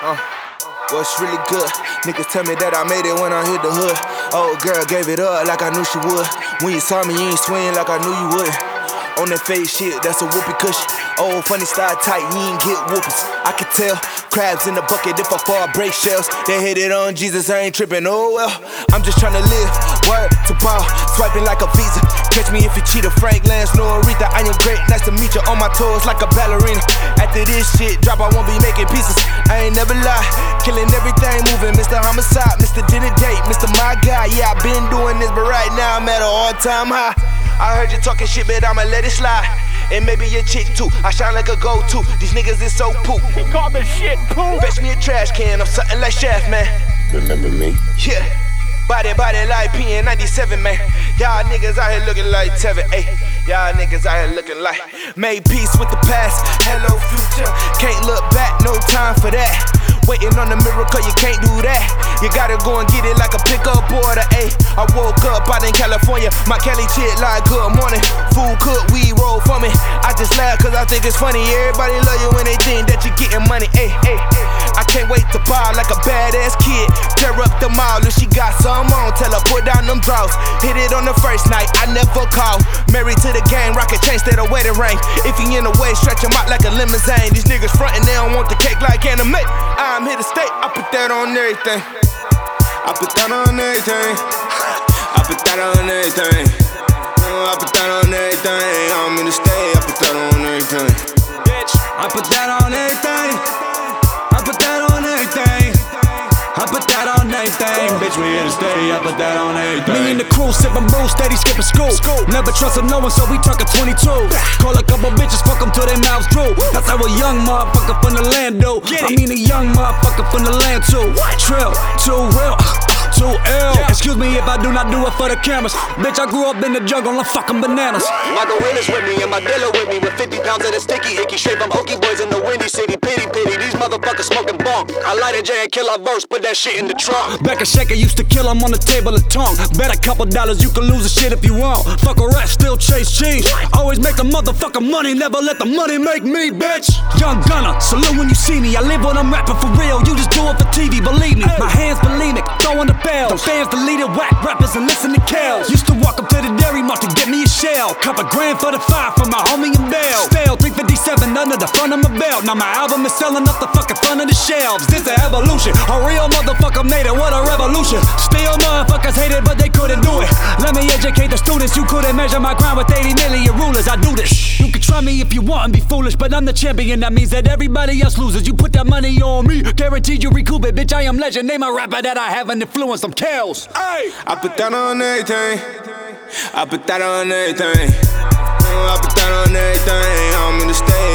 Uh, what's really good? Niggas tell me that I made it when I hit the hood. Old girl gave it up like I knew she would. When you saw me, you ain't swing like I knew you would. On that face shit, that's a whoopee cushion. Old funny style tight, you ain't get whoopers. I can tell crabs in the bucket if I fall, break shells. They hit it on Jesus, I ain't tripping. Oh well, I'm just trying to live. Word to ball, swiping like a visa. Catch me if you cheat a Frank Lance, no Aretha. I am great, nice to meet you. On my toes like a ballerina. After this shit drop, I won't be making pieces. I ain't never lie, killing everything moving. Mr. Homicide, Mr. Dinner Date, Mr. My Guy. Yeah, i been doing this, but right now I'm at an all time high. I heard you talking shit, but I'ma let it slide. And maybe your chick too. I shine like a go-to. These niggas is so poop. He called me shit poop. Fetch me a trash can or something like Chef, man. Remember me? Yeah. Body, body like PN97, man. Y'all niggas out here looking like Tevin, ayy. Y'all niggas out here looking like made peace with the past. Hello, future. Can't look back, no time for that. Waiting on the miracle, you can't do that. You gotta go and get it like a pickup order. Ayy, I woke up out in California. My Kelly chick like good morning. Food cook, we roll for me. I just laugh cause I think it's funny. Everybody love you when they think that you're getting money. Ayy, ayy, ayy. I can't wait to buy like a badass kid. Tear up the mall if she got some on. Tell put down them draws. Hit it on the first night, I never call. Married to the game, rocket chain, stay the wedding ring. If he in the way, stretch him out like a limousine. These niggas frontin', they don't want the cake like anime. I'm here to stay. I put that on everything. I put that on everything. I put that on everything. I put that on everything. I'm here to stay. I put that on everything. Bitch, I put that on everything. Everything. Bitch, we here to stay. I put that on everything. Me and the crew sippin' brew, steady skipping school. school. Never trusted no one, so we talkin' 22. Call a couple bitches, fuck them till their mouths drool. That's how a young motherfucker from the land do. I mean a young motherfucker from the land too. Trill, too real. Too ill. Excuse me if I do not do it for the cameras. Bitch, I grew up in the jungle, I'm fucking bananas. My gorillas with me and my dealer with me with 50 pounds of the sticky icky. Straight from Okie boys in the windy city. Pity, pity. These motherfuckers smoking bunk. I light a J and kill a verse, put that shit in the trunk. Back a shaker used to kill him on the table of tongue. Bet a couple dollars you can lose the shit if you want. Fuck a rat, still chase cheese. Always make the motherfucker money, never let the money make me, bitch. Young gunner, salute when you see me. I live when I'm rapping for real. You just do it for TV, believe me. My hands bulimic, throwing the bells. The fans deleted whack rappers and listen to Kels. Used to walk up to the dairy mart to get me a shell. Cup a grand for the five from my homie and Bell. Stale 357 under the front of my belt. Now my album is selling up the fucking front of the shelves. This a evolution. A real motherfucker made it. What a revolution. Still motherfuckers hate it, but they couldn't do it. Let me educate the students. You couldn't measure my grind with 80 million rulers. I do this. You can try me if you want and be foolish, but I'm the champion. That means that everybody else loses. You put that money on me, guaranteed you recoup it. Bitch, I am legend. Name a rapper that I have an influence. I'm Kels. Hey, I put that on everything. I put that on everything. I put that on everything. I'm in the stay.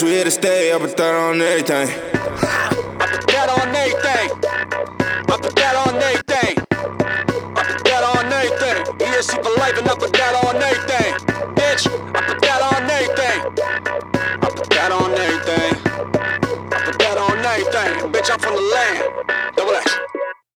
bitch, we here to stay. I put that on everything. I put that on everything. I put that on everything. I put that on everything. EST for life, and I put that on everything. Bitch, I put that on everything. I put that on everything. I put that on everything. Bitch, I'm from the land.